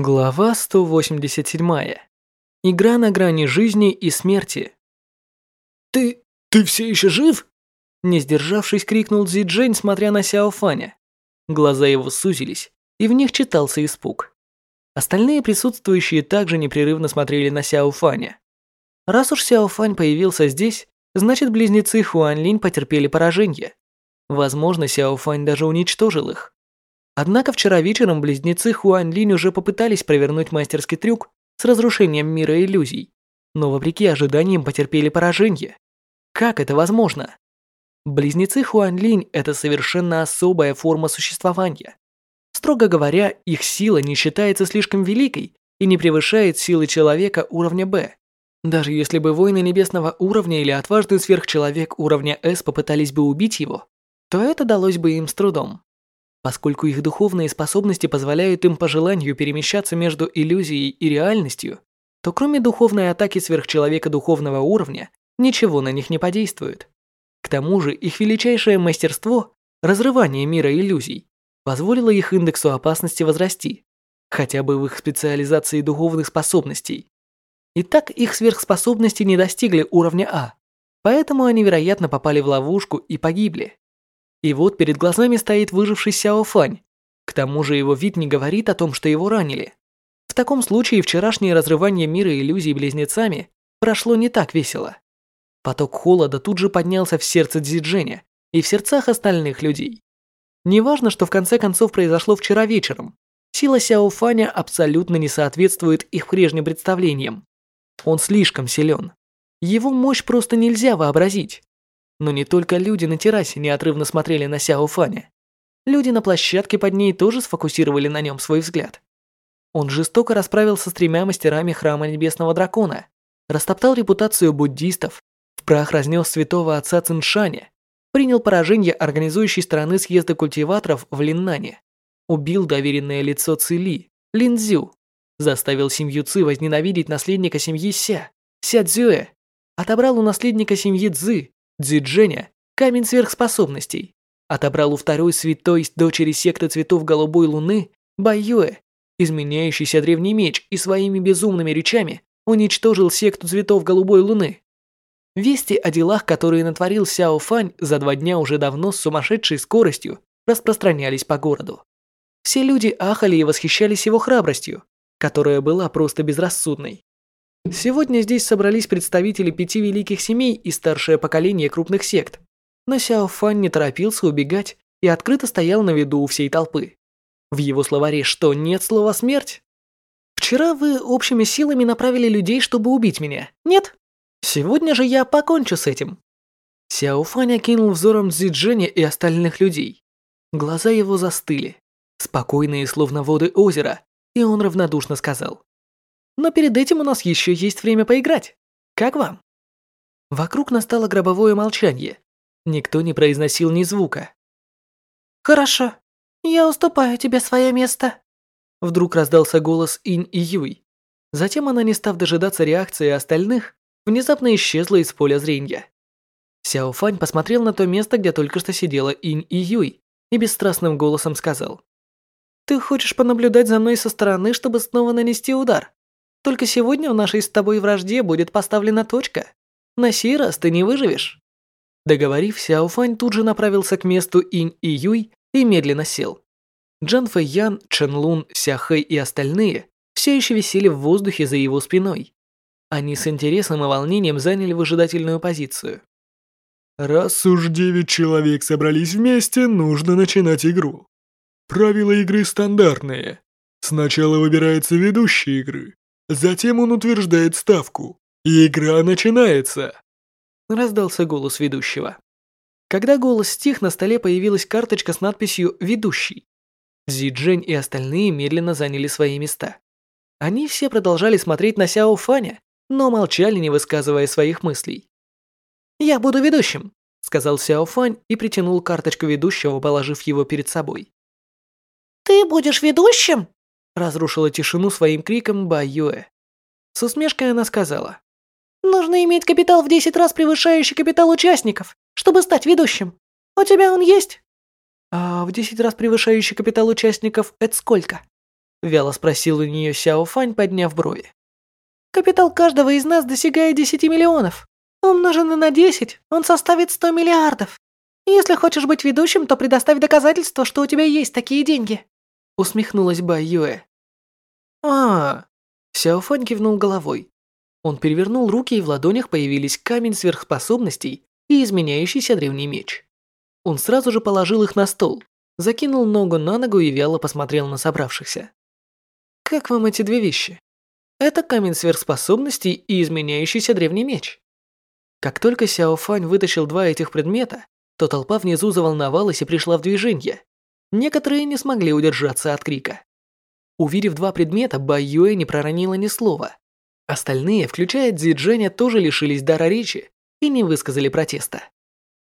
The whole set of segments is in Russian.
Глава 187. Игра на грани жизни и смерти. «Ты... ты все еще жив?» Не сдержавшись, крикнул Цзи Джень, смотря на Сяо Фаня. Глаза его сузились, и в них читался испуг. Остальные присутствующие также непрерывно смотрели на Сяо Фаня. Раз уж Сяо Фань появился здесь, значит близнецы Хуан Линь потерпели поражение. Возможно, Сяо Фань даже уничтожил их. Однако вчера вечером близнецы Хуан Линь уже попытались провернуть мастерский трюк с разрушением мира иллюзий, но вопреки ожиданиям потерпели поражение. Как это возможно? Близнецы Хуан Линь – это совершенно особая форма существования. Строго говоря, их сила не считается слишком великой и не превышает силы человека уровня Б. Даже если бы воины небесного уровня или отважный сверхчеловек уровня С попытались бы убить его, то это далось бы им с трудом. Поскольку их духовные способности позволяют им по желанию перемещаться между иллюзией и реальностью, то кроме духовной атаки сверхчеловека духовного уровня, ничего на них не подействует. К тому же их величайшее мастерство – разрывание мира иллюзий – позволило их индексу опасности возрасти, хотя бы в их специализации духовных способностей. Итак, их сверхспособности не достигли уровня А, поэтому они, вероятно, попали в ловушку и погибли. И вот перед глазами стоит выживший Сяо Фань. К тому же его вид не говорит о том, что его ранили. В таком случае вчерашнее разрывание мира иллюзий близнецами прошло не так весело. Поток холода тут же поднялся в сердце Дзидженя и в сердцах остальных людей. Неважно, что в конце концов произошло вчера вечером, сила Сяо Фаня абсолютно не соответствует их прежним представлениям. Он слишком силен. Его мощь просто нельзя вообразить. Но не только люди на террасе неотрывно смотрели на Сяо Фаня. Люди на площадке под ней тоже сфокусировали на нем свой взгляд. Он жестоко расправился с тремя мастерами храма Небесного Дракона, растоптал репутацию буддистов, в прах разнес святого отца Циншаня, принял поражение организующей стороны съезда культиваторов в Линнане, убил доверенное лицо Цили, Линзю, заставил семью Ци возненавидеть наследника семьи Ся, Ся Цзюэ, отобрал у наследника семьи Цзы, Дзидженя – камень сверхспособностей. Отобрал у второй святой дочери секты цветов голубой луны Байюэ, изменяющийся древний меч и своими безумными речами уничтожил секту цветов голубой луны. Вести о делах, которые натворил Сяо Фань за два дня уже давно с сумасшедшей скоростью, распространялись по городу. Все люди ахали и восхищались его храбростью, которая была просто безрассудной. Сегодня здесь собрались представители пяти великих семей и старшее поколение крупных сект. Но Сяо Фан не торопился убегать и открыто стоял на виду у всей толпы. В его словаре что, нет слова «смерть»? Вчера вы общими силами направили людей, чтобы убить меня, нет? Сегодня же я покончу с этим. Сяо Фань окинул взором Цзи и остальных людей. Глаза его застыли, спокойные, словно воды озера, и он равнодушно сказал. Но перед этим у нас еще есть время поиграть. Как вам? Вокруг настало гробовое молчание. Никто не произносил ни звука. Хорошо. Я уступаю тебе свое место. Вдруг раздался голос Инь и Юй. Затем она, не став дожидаться реакции остальных, внезапно исчезла из поля зрения. Сяо Фань посмотрел на то место, где только что сидела Инь и Юй, и бесстрастным голосом сказал. «Ты хочешь понаблюдать за мной со стороны, чтобы снова нанести удар? Только сегодня в нашей с тобой вражде будет поставлена точка. На сей раз ты не выживешь». Договорив, Сяо Фань тут же направился к месту Инь и Юй и медленно сел. Джан Фэй Ян, Чен Лун, Ся Хэй и остальные все еще висели в воздухе за его спиной. Они с интересом и волнением заняли выжидательную позицию. «Раз уж девять человек собрались вместе, нужно начинать игру. Правила игры стандартные. Сначала выбирается ведущий игры, Затем он утверждает ставку. И игра начинается. Раздался голос ведущего. Когда голос стих, на столе появилась карточка с надписью «Ведущий». Зи Джень и остальные медленно заняли свои места. Они все продолжали смотреть на Сяо Фаня, но молчали, не высказывая своих мыслей. «Я буду ведущим», — сказал Сяо Фань и притянул карточку ведущего, положив его перед собой. «Ты будешь ведущим?» Разрушила тишину своим криком Ба Юэ. С усмешкой она сказала. «Нужно иметь капитал в 10 раз превышающий капитал участников, чтобы стать ведущим. У тебя он есть?» «А в 10 раз превышающий капитал участников это сколько?» Вяло спросил у нее Сяо Фань, подняв брови. Капитал каждого из нас достигает 10 миллионов. Умноженный на 10, он составит 100 миллиардов. Если хочешь быть ведущим, то предоставь доказательства, что у тебя есть такие деньги. Усмехнулась Бай Юэ. А, Сяо Фань кивнул головой. Он перевернул руки, и в ладонях появились камень сверхспособностей и изменяющийся древний меч. Он сразу же положил их на стол, закинул ногу на ногу и вяло посмотрел на собравшихся. «Как вам эти две вещи?» «Это камень сверхспособностей и изменяющийся древний меч». Как только Сяо Фань вытащил два этих предмета, то толпа внизу заволновалась и пришла в движение. Некоторые не смогли удержаться от крика. Увидев два предмета, Бай Юэ не проронила ни слова. Остальные, включая Цзи Дженя, тоже лишились дара речи и не высказали протеста.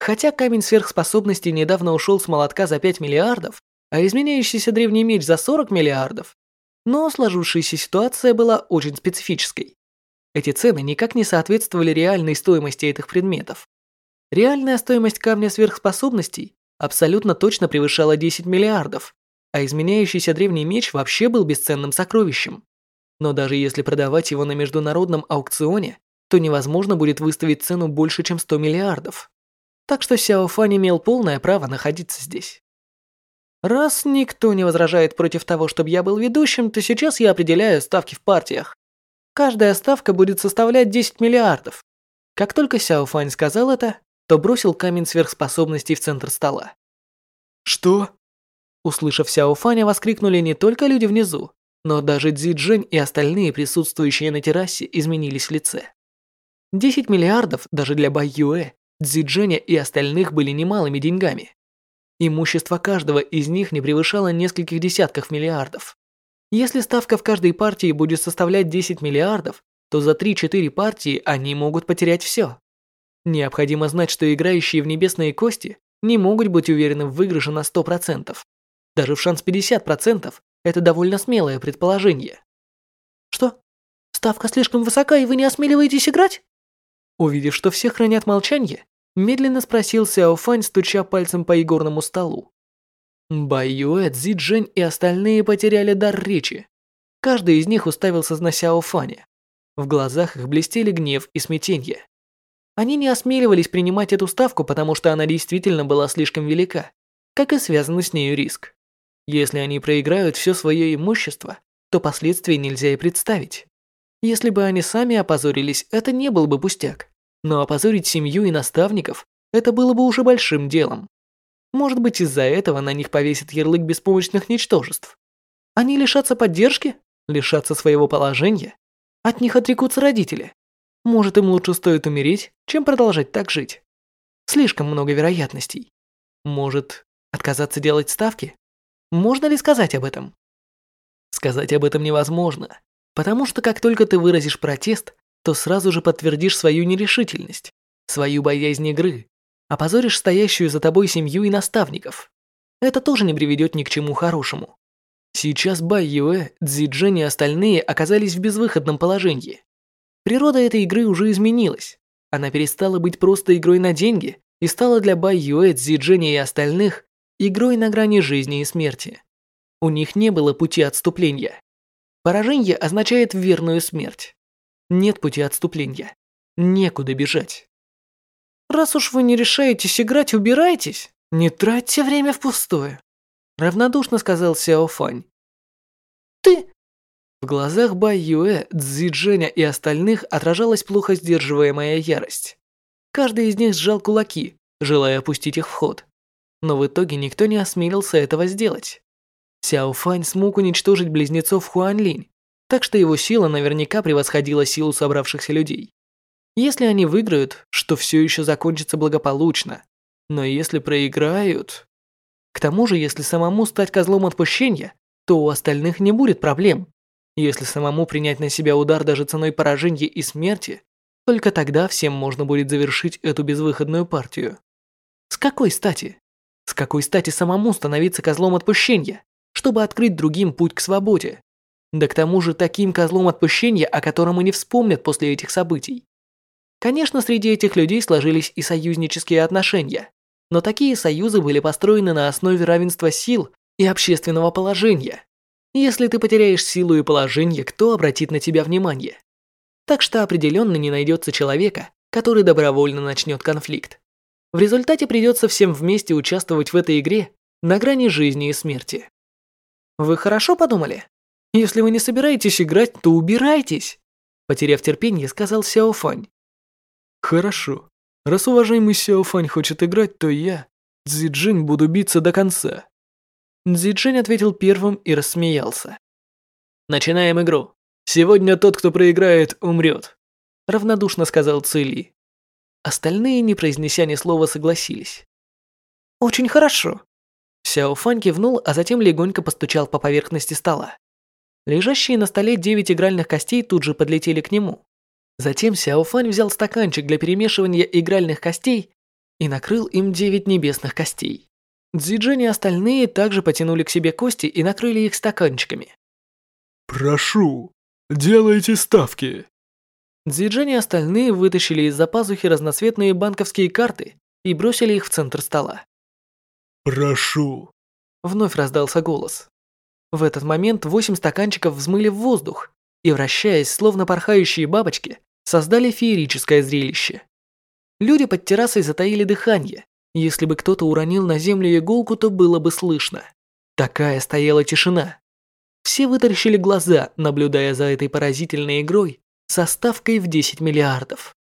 Хотя камень сверхспособностей недавно ушел с молотка за 5 миллиардов, а изменяющийся древний меч за 40 миллиардов, но сложившаяся ситуация была очень специфической. Эти цены никак не соответствовали реальной стоимости этих предметов. Реальная стоимость камня сверхспособностей абсолютно точно превышала 10 миллиардов, а изменяющийся древний меч вообще был бесценным сокровищем. Но даже если продавать его на международном аукционе, то невозможно будет выставить цену больше, чем 100 миллиардов. Так что Сяо Фань имел полное право находиться здесь. Раз никто не возражает против того, чтобы я был ведущим, то сейчас я определяю ставки в партиях. Каждая ставка будет составлять 10 миллиардов. Как только Сяо Фань сказал это, то бросил камень сверхспособностей в центр стола. «Что?» Услышав Сяо Фаня, воскликнули не только люди внизу, но даже Цзи Джень и остальные присутствующие на террасе изменились в лице. 10 миллиардов даже для Бай Юэ, Цзи Дженя и остальных были немалыми деньгами. Имущество каждого из них не превышало нескольких десятков миллиардов. Если ставка в каждой партии будет составлять 10 миллиардов, то за 3-4 партии они могут потерять все. Необходимо знать, что играющие в небесные кости не могут быть уверены в выигрыше на 100%. Даже в шанс 50% это довольно смелое предположение. Что? Ставка слишком высока, и вы не осмеливаетесь играть? Увидев, что все хранят молчание, медленно спросил Сяо Фань, стуча пальцем по игорному столу. Бай Юэ, Цзи Джень и остальные потеряли дар речи. Каждый из них уставился на Сяо Фаня. В глазах их блестели гнев и смятение. Они не осмеливались принимать эту ставку, потому что она действительно была слишком велика, как и связанный с нею риск. Если они проиграют все свое имущество, то последствий нельзя и представить. Если бы они сами опозорились, это не был бы пустяк. Но опозорить семью и наставников – это было бы уже большим делом. Может быть, из-за этого на них повесят ярлык беспомощных ничтожеств. Они лишатся поддержки, лишатся своего положения, от них отрекутся родители. Может, им лучше стоит умереть, чем продолжать так жить. Слишком много вероятностей. Может, отказаться делать ставки? Можно ли сказать об этом? Сказать об этом невозможно, потому что как только ты выразишь протест, то сразу же подтвердишь свою нерешительность, свою боязнь игры, опозоришь стоящую за тобой семью и наставников. Это тоже не приведет ни к чему хорошему. Сейчас Бай Юэ, Цзи Джен и остальные оказались в безвыходном положении. Природа этой игры уже изменилась. Она перестала быть просто игрой на деньги и стала для Бай Юэ, Цзи Джен и остальных игрой на грани жизни и смерти. У них не было пути отступления. Поражение означает верную смерть. Нет пути отступления. Некуда бежать. Раз уж вы не решаетесь играть, убирайтесь. Не тратьте время впустую. Равнодушно сказал Сяо Фань. Ты... В глазах Бай Юэ, Цзи Дженя и остальных отражалась плохо сдерживаемая ярость. Каждый из них сжал кулаки, желая опустить их в ход но в итоге никто не осмелился этого сделать. Сяо Фань смог уничтожить близнецов Хуанлинь, так что его сила наверняка превосходила силу собравшихся людей. Если они выиграют, что все еще закончится благополучно, но если проиграют... К тому же, если самому стать козлом отпущения, то у остальных не будет проблем. Если самому принять на себя удар даже ценой поражения и смерти, только тогда всем можно будет завершить эту безвыходную партию. С какой стати? С какой стати самому становиться козлом отпущения, чтобы открыть другим путь к свободе? Да к тому же таким козлом отпущения, о котором и не вспомнят после этих событий. Конечно, среди этих людей сложились и союзнические отношения, но такие союзы были построены на основе равенства сил и общественного положения. Если ты потеряешь силу и положение, кто обратит на тебя внимание? Так что определенно не найдется человека, который добровольно начнет конфликт. В результате придется всем вместе участвовать в этой игре на грани жизни и смерти. Вы хорошо подумали? Если вы не собираетесь играть, то убирайтесь, потеряв терпение, сказал Сяо Фань. Хорошо. Раз уважаемый Сяо Фань хочет играть, то я, Цзиджин, буду биться до конца. Цзиджин ответил первым и рассмеялся. Начинаем игру. Сегодня тот, кто проиграет, умрет, равнодушно сказал Цили. Остальные, не произнеся ни слова, согласились. Очень хорошо. Сяо Фань кивнул, а затем легонько постучал по поверхности стола. Лежащие на столе девять игральных костей тут же подлетели к нему. Затем Сяо Фань взял стаканчик для перемешивания игральных костей и накрыл им девять небесных костей. Цзиджин и остальные также потянули к себе кости и накрыли их стаканчиками. «Прошу, делайте ставки!» Цзиджин и остальные вытащили из-за пазухи разноцветные банковские карты и бросили их в центр стола. «Прошу!» Вновь раздался голос. В этот момент восемь стаканчиков взмыли в воздух и, вращаясь, словно порхающие бабочки, создали феерическое зрелище. Люди под террасой затаили дыхание. Если бы кто-то уронил на землю иголку, то было бы слышно. Такая стояла тишина. Все вытаращили глаза, наблюдая за этой поразительной игрой со ставкой в 10 миллиардов.